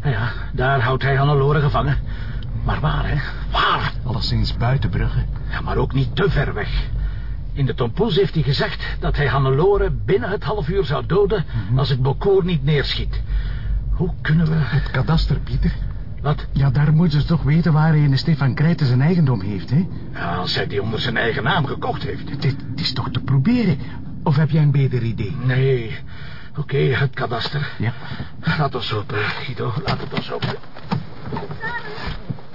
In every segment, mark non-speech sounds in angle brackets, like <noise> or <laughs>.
Nou ja, daar houdt hij Hannelore gevangen. Maar waar, hè? Waar? Alleszins buiten Brugge. Ja, maar ook niet te ver weg. In de tompoes heeft hij gezegd dat hij Hannelore binnen het half uur zou doden... als het Bokoor niet neerschiet. Hoe kunnen we... Het kadaster, Pieter. Wat? Ja, daar moeten ze toch weten waar hij in de Stefan Krijten zijn eigendom heeft, hè? Ja, als hij die onder zijn eigen naam gekocht heeft. Is, het is toch te proberen? Of heb jij een beter idee? Nee. Oké, het kadaster. Ja. Laat ons open, Guido. Laat het ons open.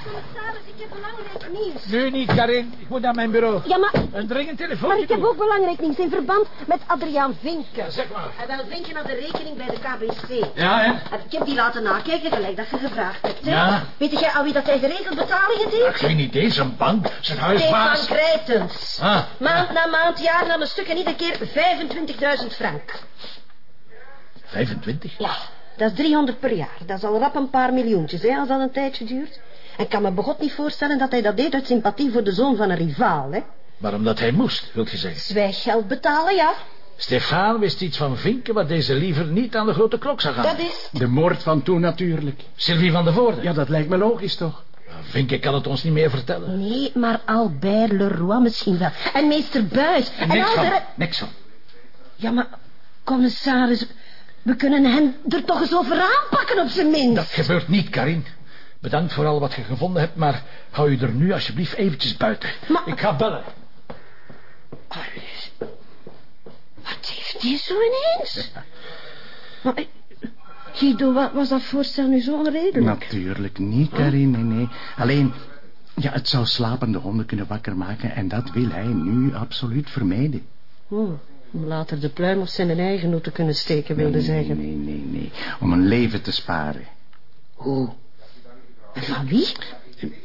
Commissaris, ik heb belangrijk nieuws. Nu niet, Karin. Ik moet naar mijn bureau. Ja, maar, Een dringend telefoon. maar ik heb ook belangrijk nieuws in verband met Adriaan Vink. Ja, zeg maar. Hij wil Vinkje naar de rekening bij de KBC. Ja, hè? Ik heb die laten nakijken, gelijk dat je gevraagd hebt. Hè? Ja. Weet jij aan wie dat hij geregeld betalingen deed? geen idee. Zijn bank, zijn Stefan huisbaas. Krijtens. Ah. Maand na maand, jaar na een stuk en iedere keer 25.000 frank. 25? Ja, dat is 300 per jaar. Dat is al rap een paar miljoentjes, hè, als dat een tijdje duurt. En ik kan me begot niet voorstellen dat hij dat deed uit sympathie voor de zoon van een rivaal, hè. Maar omdat hij moest, wilt je zeggen. Zwijggeld betalen, ja. Stefan wist iets van Vinken wat deze liever niet aan de grote klok zou gaan. Dat is... De moord van toen natuurlijk. Sylvie van der Voorde. Ja, dat lijkt me logisch, toch? Vinken kan het ons niet meer vertellen. Nee, maar Albert Leroy misschien wel. En meester Buis. En Niks al van, de... niks van. Ja, maar, commissaris... We kunnen hem er toch eens over aanpakken, op zijn minst. Dat gebeurt niet, Karin. Bedankt voor al wat je gevonden hebt, maar hou je er nu alsjeblieft eventjes buiten. Maar- Ik ga bellen. Wat heeft die zo ineens? Maar, eh, Guido, wat was dat voorstel nu zo onredelijk? Natuurlijk niet, Karin, nee, nee. Alleen, ja, het zou slapende honden kunnen wakker maken... en dat wil hij nu absoluut vermijden. Oh, om later de pluim op zijn eigen noten te kunnen steken, wilde nee, zeggen. Nee, nee, nee. Om een leven te sparen. Hoe? En van wie?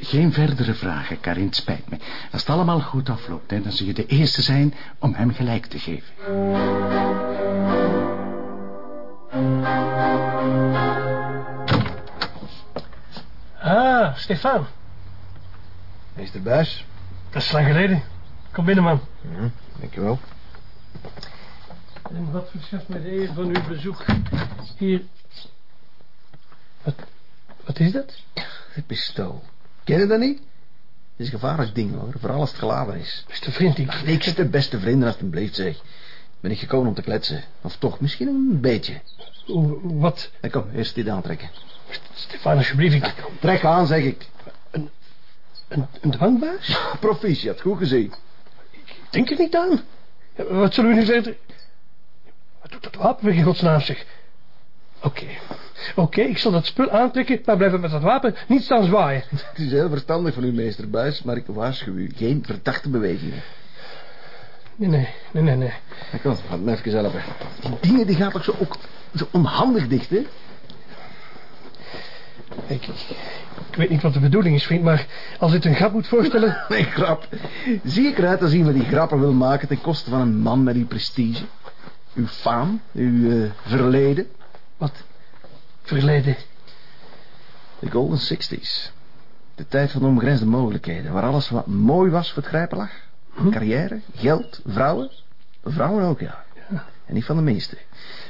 Geen verdere vragen, Karin, het spijt me. Als het allemaal goed afloopt, hè, dan zul je de eerste zijn om hem gelijk te geven. Ah, Stefan. Meester Buis. Dat is lang geleden. Kom binnen, man. Ja, dankjewel. En wat verschaft mij de eer van uw bezoek hier? Wat, wat is dat? Het pistool. Ken je dat niet? Het is een gevaarlijk ding hoor, vooral als het geladen is. Beste vriend, ik... Ik zit de beste vrienden als het hem blijft zeg. Ben ik gekomen om te kletsen. Of toch, misschien een beetje. Wat? En kom, eerst dit aantrekken. Stefan, alsjeblieft. Ik... Trek aan, zeg ik. Een, een dwangbuis? <laughs> Proficiat, goed gezien. Ik denk er niet aan. Wat zullen we nu zeggen? Wat doet dat wapen in godsnaam, zeg? Oké. Oké, ik zal dat spul aantrekken, maar blijven met dat wapen niet staan zwaaien. <laughs> Het is heel verstandig van u, meester Buis, maar ik waarschuw u. Geen verdachte bewegingen. Nee, nee, nee, nee, nee. Ja, kom, laat me even helpen. Die dingen die gaan toch zo ook zo onhandig dicht, hè? Ik, ik, weet niet wat de bedoeling is, vriend, maar als dit een grap moet voorstellen... <laughs> Nee, grap. Zie ik eruit als iemand die grappen wil maken ten koste van een man met uw prestige? Uw faam? Uw eh, verleden? Wat? Verleden. De Golden Sixties. De tijd van de onbegrensde mogelijkheden. Waar alles wat mooi was voor het grijpen lag. Carrière, geld, vrouwen. Vrouwen ook, ja. En niet van de meeste.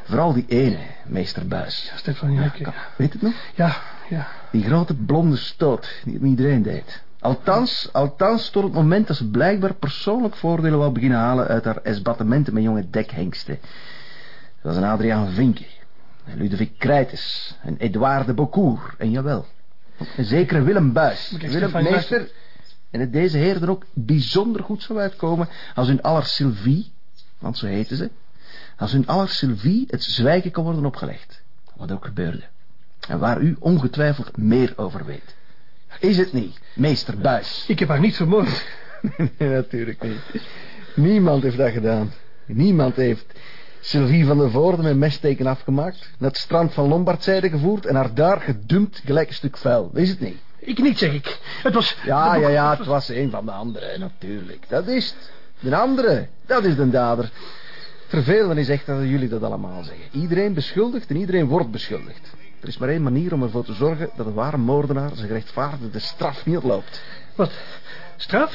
Vooral die ene, meester Buis. Stefan, ja, ik- Kom, Weet het nog? ja, ja. Die grote blonde stoot die het iedereen deed. Althans, althans tot het moment dat ze blijkbaar persoonlijk voordelen wou beginnen halen uit haar esbattementen met jonge dekhengsten. Zoals een Adriaan Vinke, en Ludovic Krijtes, en Edouard de Beaucourt, en jawel. Een zekere Willem Buis. Willem Stefan, Meester. En het deze heer er ook bijzonder goed zou uitkomen als hun aller Sylvie, want zo heten ze, als hun aller Sylvie het zwijgen kon worden opgelegd. Wat ook gebeurde. En waar u ongetwijfeld meer over weet. Is het niet, meester Buis? Ik heb haar niet vermoord. <laughs> nee, natuurlijk niet. Niemand heeft dat gedaan. Niemand heeft Sylvie van der Voorde met messteken afgemaakt... naar het strand van Lombardzijde gevoerd... en haar daar gedumpt gelijk een stuk vuil. Is het niet? Ik niet, zeg ik. Het was... Ja, ja, ja, het was een van de anderen, natuurlijk. Dat is het. De andere, dat is de dader. Vervelend is echt dat jullie dat allemaal zeggen. Iedereen beschuldigt en iedereen wordt beschuldigd. Er is maar één manier om ervoor te zorgen dat een ware moordenaar zijn gerechtvaardigde straf niet oploopt. Wat? Straf?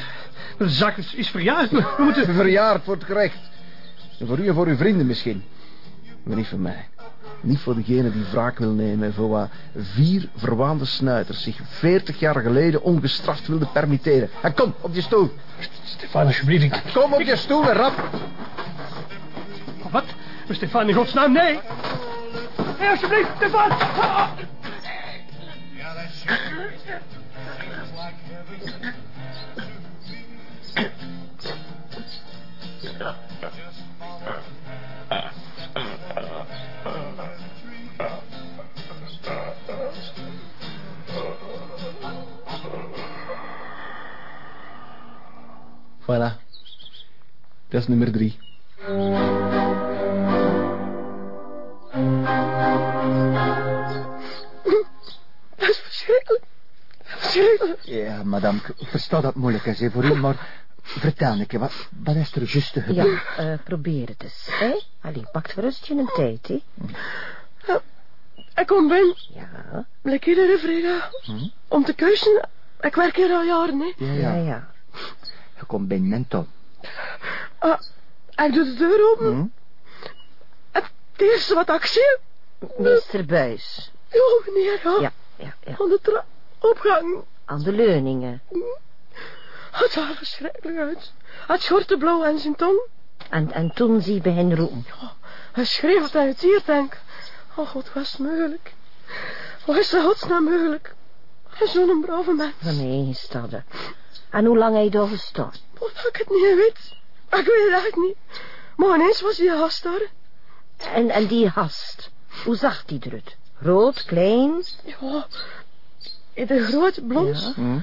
De zaak is, is verjaard. We moeten... Verjaard voor het gerecht. En voor u en voor uw vrienden misschien. Maar niet voor mij. Niet voor degene die wraak wil nemen... en voor wat vier verwaande snuiters... zich veertig jaar geleden ongestraft wilden permitteren. En kom, op je stoel. Stefan, alsjeblieft. Kom op je stoel en rap. Wat? Stefan, in godsnaam, nee. Hé, alsjeblieft, Stefan. Ah. Voilà. Dat is nummer drie. Ja, madame, ik versta dat moeilijk is hè, voor u, maar... Vertel een keer, wat, wat is er juist te Ja, eh, probeer het eens, hè? Allee, pak gerust je een tijd, hè? Ik kom binnen. Ja, Blik iedere vrijdag. Om te kussen. Ik werk hier al jaren, hè. Ja, ja, ja. ja. Je komt binnen en dan. Ah, ik doe de deur open. Hm? Het eerste wat ik zie... Meester Buis. Ja, meneer, ja. Ja, ja, ja. Aan de trap. Opgang. Aan de leuningen. Het zag er verschrikkelijk uit. Het schortte blauw aan zijn tong. En, en toen zie je hen roepen. Hij schreef dat hij het hier denk. Oh god, was het mogelijk? Hoe is de godsnaam mogelijk? Hij is zo'n brave mens. Waarmee gestadden. En hoe lang je daar gestaan? Wat dat ik het niet weet. Ik weet het echt niet. Maar ineens was hij gast daar. En, en die hast, hoe zag die eruit? Rood, klein? Ja, in de groot, blond. Hm?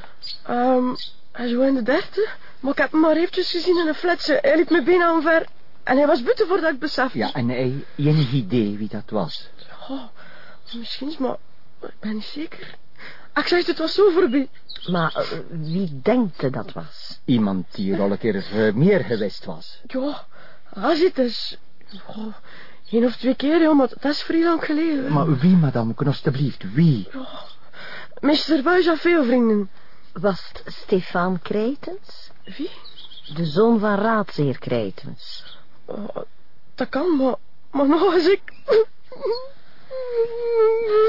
Ehm, hij is zo in de derde. Maar ik heb hem maar eventjes gezien in een fletse. Hij liep me bijna omver. En hij was buiten voordat ik besefte. Ja, en hij enig idee wie dat was? Oh, misschien, maar ik ben niet zeker. Ik zeg, het was zo voorbij. Maar eh, wie denkte dat was? Iemand die er al een keer eh, meer geweest was. Ja, als het is... Oh, één of twee keer, ja, maar dat is vrij lang geleden. Maar wie, madame, kon alstublieft, wie? Mr. Buis had veel vrienden. Was het Stefan Krijtens? Wie? De zoon van raadsheer Krijtens. Oh, dat kan, maar... Maar nog eens ik...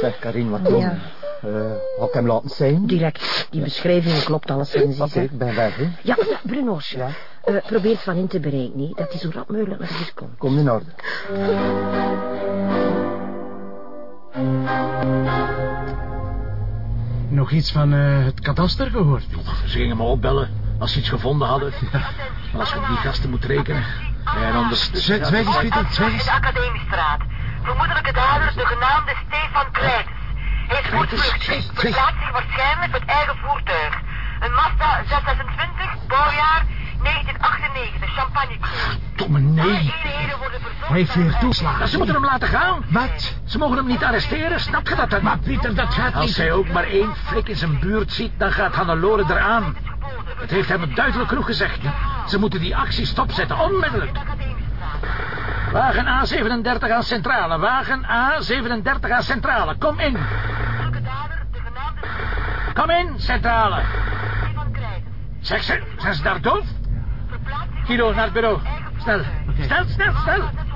Zeg, Karin, wat doen? Ja. Eh, ik hem laten zijn? Direct, die beschrijving klopt alleszins. Oké, hè. ik ben weg, hè. Ja, ja, Bruno's. Ja. Eh, probeer het van in te bereiken, niet? Dat hij zo rap mogelijk naar hier komt. Kom in orde. Nog iets van eh, het kadaster gehoord? Ze gingen me opbellen als ze iets gevonden hadden. Maar als je op die gasten moet rekenen... En anders... Zwijg eens, Pieter, zwijg in eens. de Academiestraat. Vermoedelijke dader de genaamde Stefan Kleitens. Hij is voortvluchtig. Verplaatst zich waarschijnlijk met eigen voertuig. Een Mazda 626, bouwjaar 1998, champagne Domme nee. eenheden worden verzocht... Hij heeft weer toeslagen. Ze moeten hem laten gaan. Wat? Ze mogen hem niet arresteren, snap je dat dan? Maar Pieter, dat gaat Als hij ook maar één flik in zijn buurt ziet, dan gaat Hannelore eraan. Het heeft hem duidelijk genoeg gezegd. Ze moeten die actie stopzetten, onmiddellijk. Wagen A37 aan Centrale, wagen A37 aan Centrale, kom in. Vermoedelijke dader de genaamde Kom in, Centrale. Zeg ze, zijn ze daar doof? Guido, naar het bureau. Snel, snel, snel, snel.